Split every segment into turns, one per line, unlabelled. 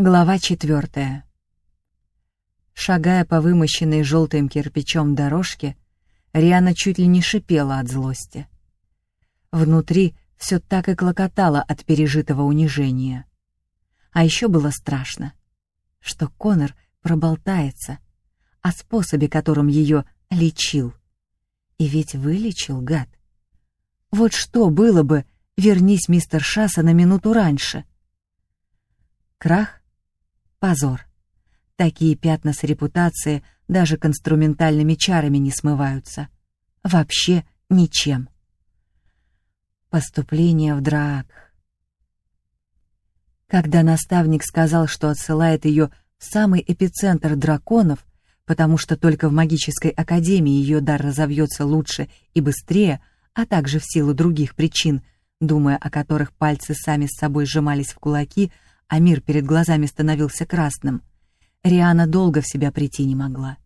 Глава четвертая. Шагая по вымощенной желтым кирпичом дорожке, Риана чуть ли не шипела от злости. Внутри все так и клокотало от пережитого унижения. А еще было страшно, что Конор проболтается о способе, которым ее лечил. И ведь вылечил, гад. Вот что было бы, вернись мистер Шасса на минуту раньше. Крах Позор. Такие пятна с репутации даже к инструментальными чарами не смываются. Вообще ничем. Поступление в драк. Когда наставник сказал, что отсылает ее в самый эпицентр драконов, потому что только в магической академии ее дар разовьется лучше и быстрее, а также в силу других причин, думая о которых пальцы сами с собой сжимались в кулаки, а мир перед глазами становился красным, Риана долго в себя прийти не могла.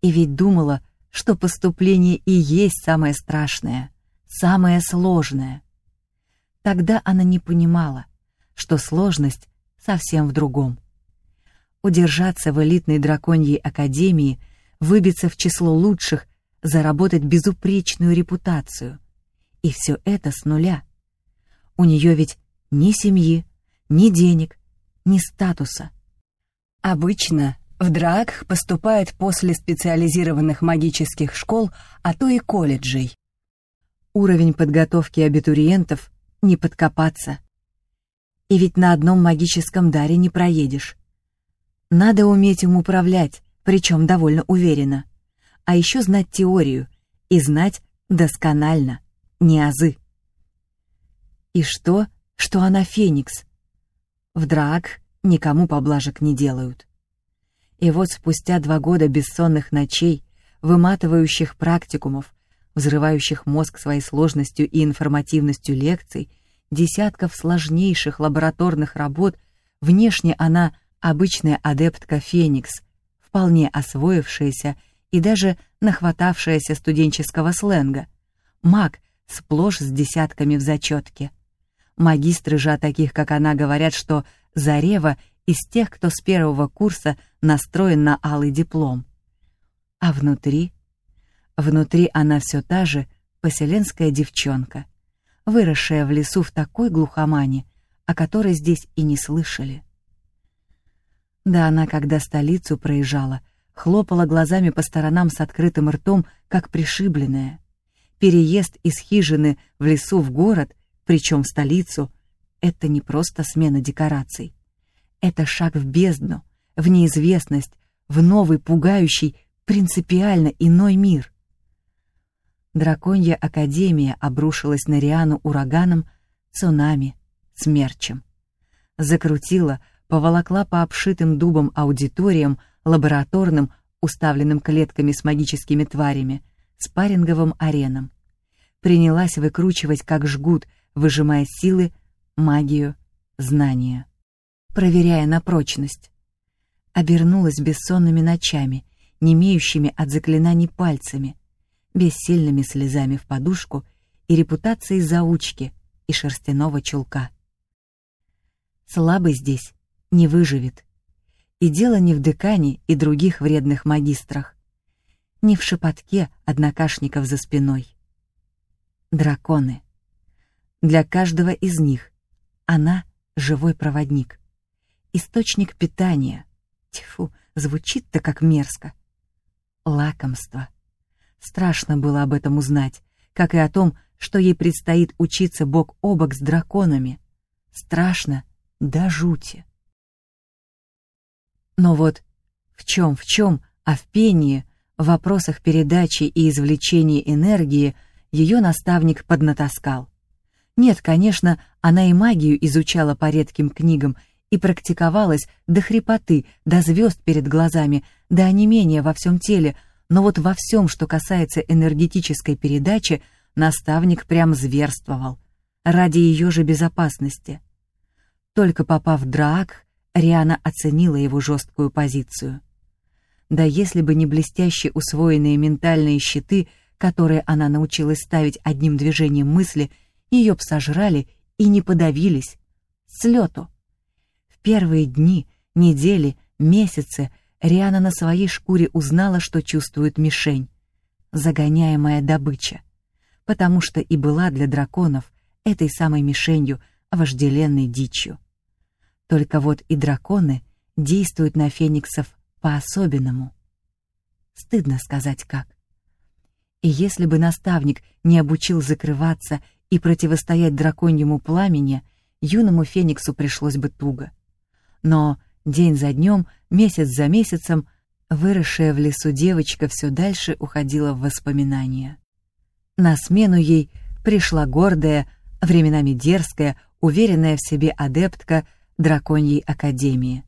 И ведь думала, что поступление и есть самое страшное, самое сложное. Тогда она не понимала, что сложность совсем в другом. Удержаться в элитной драконьей академии, выбиться в число лучших, заработать безупречную репутацию. И все это с нуля. У нее ведь ни семьи, ни денег, ни статуса. Обычно в драк поступают после специализированных магических школ, а то и колледжей. Уровень подготовки абитуриентов не подкопаться. И ведь на одном магическом даре не проедешь. Надо уметь им управлять, причем довольно уверенно. А еще знать теорию и знать досконально, не азы. И что, что она феникс, в драк никому поблажек не делают. И вот спустя два года бессонных ночей, выматывающих практикумов, взрывающих мозг своей сложностью и информативностью лекций, десятков сложнейших лабораторных работ, внешне она обычная адептка Феникс, вполне освоившаяся и даже нахватавшаяся студенческого сленга, маг сплошь с десятками в зачетке. Магистры же о таких, как она, говорят, что Зарева из тех, кто с первого курса настроен на алый диплом. А внутри? Внутри она все та же поселенская девчонка, выросшая в лесу в такой глухомане, о которой здесь и не слышали. Да она, когда столицу проезжала, хлопала глазами по сторонам с открытым ртом, как пришибленная. Переезд из хижины в лесу в город — причем в столицу, это не просто смена декораций. Это шаг в бездну, в неизвестность, в новый, пугающий, принципиально иной мир. Драконья Академия обрушилась на Риану ураганом, цунами, смерчем. Закрутила, поволокла по обшитым дубом аудиториям, лабораторным, уставленным клетками с магическими тварями, спарринговым аренам. Принялась выкручивать, как жгут, выжимая силы, магию, знания, проверяя на прочность. Обернулась бессонными ночами, не имеющими от заклинаний пальцами, бессильными слезами в подушку и репутацией заучки и шерстяного чулка. Слабый здесь не выживет. И дело не в декане и других вредных магистрах, не в шепотке однокашников за спиной. Драконы. Для каждого из них она — живой проводник, источник питания. Тьфу, звучит-то как мерзко. Лакомство. Страшно было об этом узнать, как и о том, что ей предстоит учиться бок о бок с драконами. Страшно до жути. Но вот в чем, в чем, а в пении, в вопросах передачи и извлечения энергии ее наставник поднатаскал. Нет, конечно, она и магию изучала по редким книгам и практиковалась до хрипоты, до звезд перед глазами, до онемения во всем теле, но вот во всем, что касается энергетической передачи, наставник прям зверствовал, ради ее же безопасности. Только попав в драк, Риана оценила его жесткую позицию. Да если бы не блестяще усвоенные ментальные щиты, которые она научилась ставить одним движением мысли — ее б сожрали и не подавились. С лету. В первые дни, недели, месяцы Риана на своей шкуре узнала, что чувствует мишень, загоняемая добыча, потому что и была для драконов этой самой мишенью, вожделенной дичью. Только вот и драконы действуют на фениксов по-особенному. Стыдно сказать как. И если бы наставник не обучил закрываться и противостоять драконьему пламени, юному фениксу пришлось бы туго. Но день за днем, месяц за месяцем, выросшая в лесу девочка все дальше уходила в воспоминания. На смену ей пришла гордая, временами дерзкая, уверенная в себе адептка драконьей академии.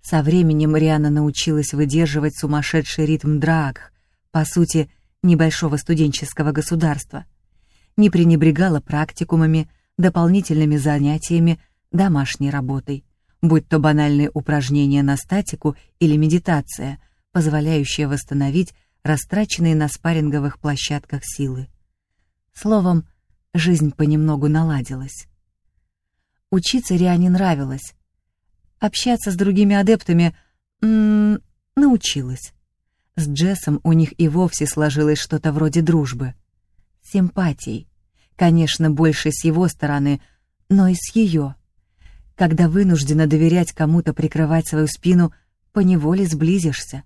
Со временем Риана научилась выдерживать сумасшедший ритм драк, по сути, небольшого студенческого государства. Не пренебрегала практикумами, дополнительными занятиями, домашней работой, будь то банальные упражнения на статику или медитация, позволяющая восстановить растраченные на спарринговых площадках силы. Словом, жизнь понемногу наладилась. Учиться Риане нравилось. Общаться с другими адептами научилась. С Джессом у них и вовсе сложилось что-то вроде дружбы. Симпатий. Конечно, больше с его стороны, но и с ее. Когда вынуждена доверять кому-то прикрывать свою спину, поневоле сблизишься.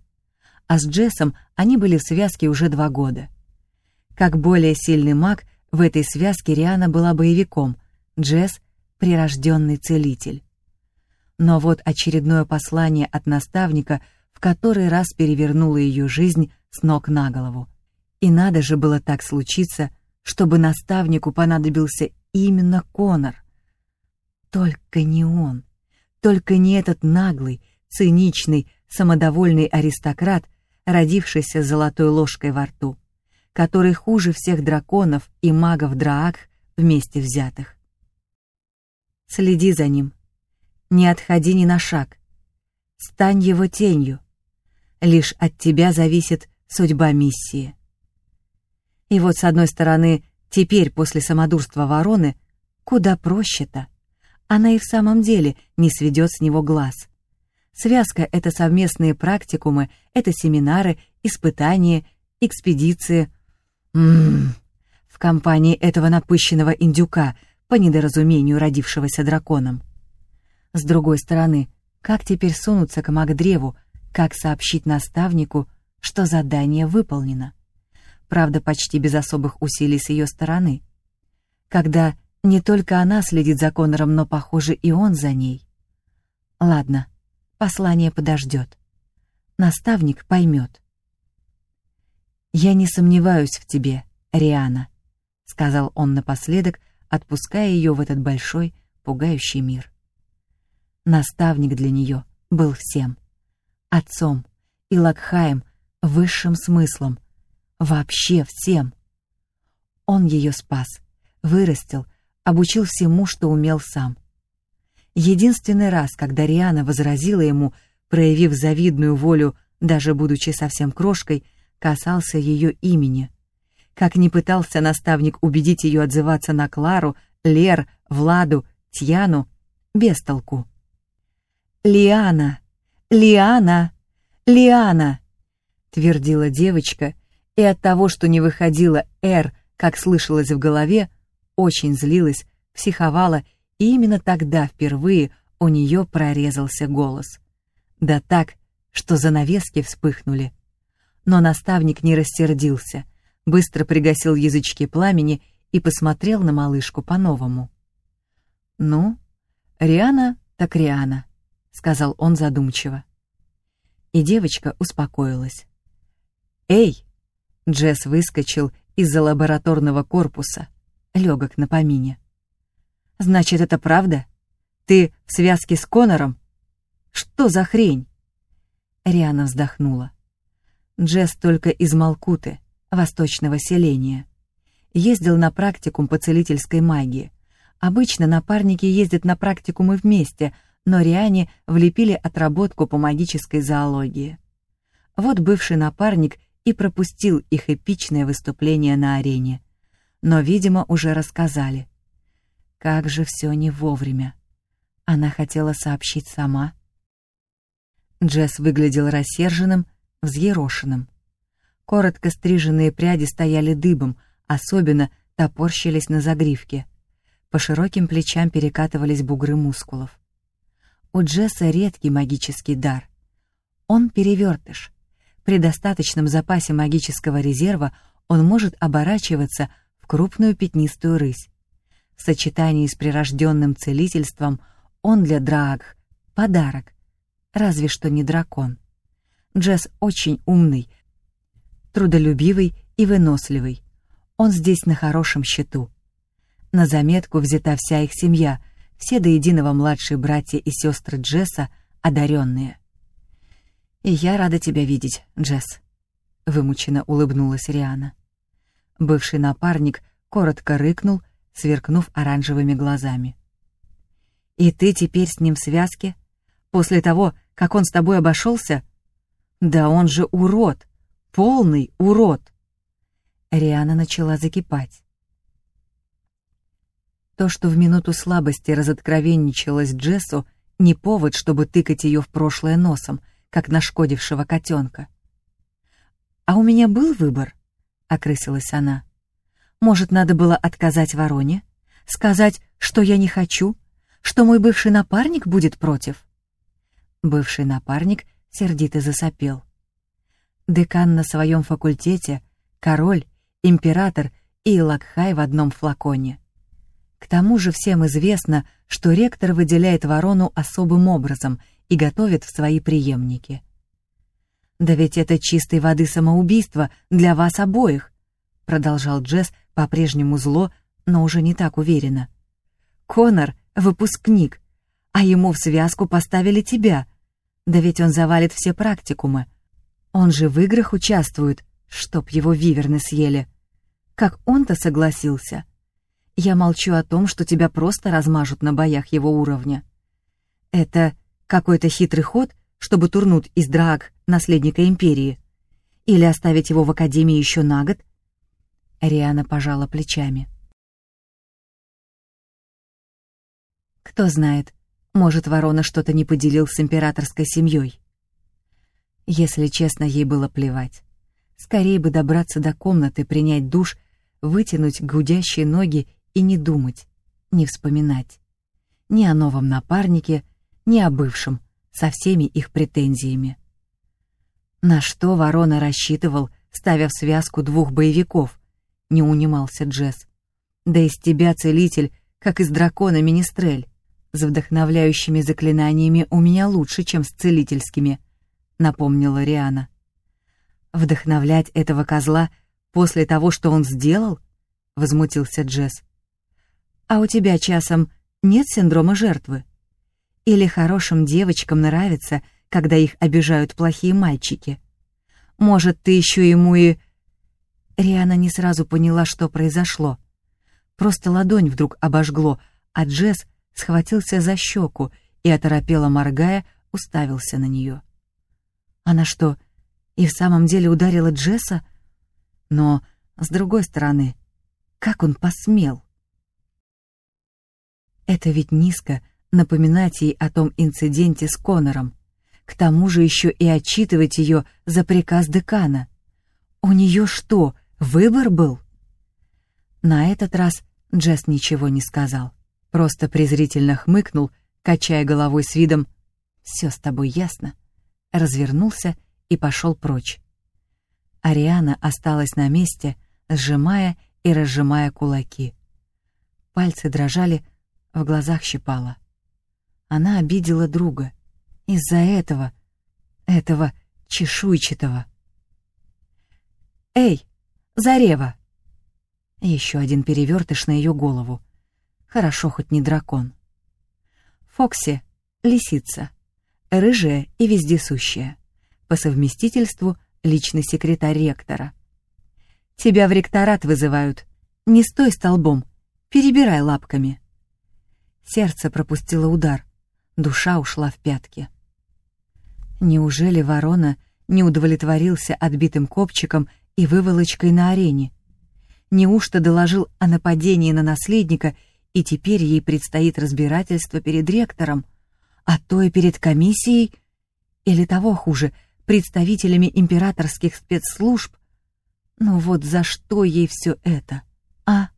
А с Джессом они были в связке уже два года. Как более сильный маг, в этой связке Риана была боевиком, Джесс — прирожденный целитель. Но вот очередное послание от наставника — в который раз перевернула ее жизнь с ног на голову. И надо же было так случиться, чтобы наставнику понадобился именно Конор. Только не он, только не этот наглый, циничный, самодовольный аристократ, родившийся с золотой ложкой во рту, который хуже всех драконов и магов Драак вместе взятых. Следи за ним, не отходи ни на шаг, стань его тенью, лишь от тебя зависит судьба миссии. И вот, с одной стороны, теперь, после самодурства вороны, куда проще-то. Она и в самом деле не сведет с него глаз. Связка — это совместные практикумы, это семинары, испытания, экспедиции. Ммм, в компании этого напыщенного индюка, по недоразумению родившегося драконом. С другой стороны, как теперь сунуться к Магдреву, как сообщить наставнику, что задание выполнено. Правда, почти без особых усилий с ее стороны. Когда не только она следит за Конором, но, похоже, и он за ней. Ладно, послание подождет. Наставник поймет. «Я не сомневаюсь в тебе, Риана», — сказал он напоследок, отпуская ее в этот большой, пугающий мир. Наставник для нее был всем — отцом и Лакхаем высшим смыслом, вообще всем. Он ее спас, вырастил, обучил всему, что умел сам. Единственный раз, когда Риана возразила ему, проявив завидную волю, даже будучи совсем крошкой, касался ее имени. Как ни пытался наставник убедить ее отзываться на Клару, Лер, Владу, Тьяну, без толку. «Лиана!» Лиана! Лиана!» — твердила девочка, и от того, что не выходила «Р», как слышалось в голове, очень злилась, психовала, и именно тогда впервые у нее прорезался голос. Да так, что занавески вспыхнули. Но наставник не рассердился, быстро пригасил язычки пламени и посмотрел на малышку по-новому. «Ну, Риана так Риана сказал он задумчиво. И девочка успокоилась. «Эй!» Джесс выскочил из-за лабораторного корпуса, легок на помине. «Значит, это правда? Ты в связке с Конором? Что за хрень?» Риана вздохнула. Джесс только из Малкуты, восточного селения. Ездил на практикум по целительской магии. Обычно напарники ездят на практикумы вместе — но Риане влепили отработку по магической зоологии. Вот бывший напарник и пропустил их эпичное выступление на арене. Но, видимо, уже рассказали. Как же все не вовремя. Она хотела сообщить сама. Джесс выглядел рассерженным, взъерошенным. Коротко стриженные пряди стояли дыбом, особенно топорщились на загривке. По широким плечам перекатывались бугры мускулов. У Джесса редкий магический дар. Он перевертыш. При достаточном запасе магического резерва он может оборачиваться в крупную пятнистую рысь. В сочетании с прирожденным целительством он для Драагх — подарок, разве что не дракон. Джесс очень умный, трудолюбивый и выносливый. Он здесь на хорошем счету. На заметку взята вся их семья, все до единого младшие братья и сестры Джесса, одаренные. «И я рада тебя видеть, Джесс», — вымученно улыбнулась Риана. Бывший напарник коротко рыкнул, сверкнув оранжевыми глазами. «И ты теперь с ним в связке? После того, как он с тобой обошелся? Да он же урод! Полный урод!» Риана начала закипать. То, что в минуту слабости разоткровенничалась Джессу, не повод, чтобы тыкать ее в прошлое носом, как нашкодившего котенка. «А у меня был выбор», — окрысилась она. «Может, надо было отказать вороне? Сказать, что я не хочу? Что мой бывший напарник будет против?» Бывший напарник сердито засопел. Декан на своем факультете, король император и Лакхай в одном флаконе. К тому же всем известно, что ректор выделяет ворону особым образом и готовит в свои преемники. «Да ведь это чистой воды самоубийство для вас обоих», продолжал Джесс по-прежнему зло, но уже не так уверенно. «Конор — выпускник, а ему в связку поставили тебя. Да ведь он завалит все практикумы. Он же в играх участвует, чтоб его виверны съели. Как он-то согласился? Я молчу о том, что тебя просто размажут на боях его уровня. Это какой-то хитрый ход, чтобы турнуть из драк наследника империи? Или оставить его в академии еще на год? Риана пожала плечами. Кто знает, может, ворона что-то не поделил с императорской семьей. Если честно, ей было плевать. Скорее бы добраться до комнаты, принять душ, вытянуть гудящие ноги и не думать, не вспоминать. Ни о новом напарнике, ни о бывшем, со всеми их претензиями. На что ворона рассчитывал, ставя в связку двух боевиков, не унимался Джесс. Да из тебя, целитель, как из дракона Министрель. С вдохновляющими заклинаниями у меня лучше, чем с целительскими, напомнила Риана. Вдохновлять этого козла после того, что он сделал? Возмутился Джесс. А у тебя часом нет синдрома жертвы? Или хорошим девочкам нравится, когда их обижают плохие мальчики? Может, ты еще ему и... Риана не сразу поняла, что произошло. Просто ладонь вдруг обожгло, а Джесс схватился за щеку и, оторопело моргая, уставился на нее. Она что, и в самом деле ударила Джесса? Но, с другой стороны, как он посмел? Это ведь низко напоминать ей о том инциденте с Конором. К тому же еще и отчитывать ее за приказ декана. У нее что, выбор был? На этот раз Джесс ничего не сказал. Просто презрительно хмыкнул, качая головой с видом «Все с тобой ясно». Развернулся и пошел прочь. Ариана осталась на месте, сжимая и разжимая кулаки. Пальцы дрожали, в глазах щипала. Она обидела друга. Из-за этого, этого чешуйчатого. «Эй, Зарева!» Еще один перевертыш на ее голову. Хорошо, хоть не дракон. Фокси — лисица, рыжая и вездесущая по совместительству личный секретарь ректора. «Тебя в ректорат вызывают. Не стой столбом, перебирай лапками». Сердце пропустило удар, душа ушла в пятки. Неужели ворона не удовлетворился отбитым копчиком и выволочкой на арене? Неужто доложил о нападении на наследника и теперь ей предстоит разбирательство перед ректором, а то и перед комиссией, или того хуже, представителями императорских спецслужб. Ну вот за что ей все это, а?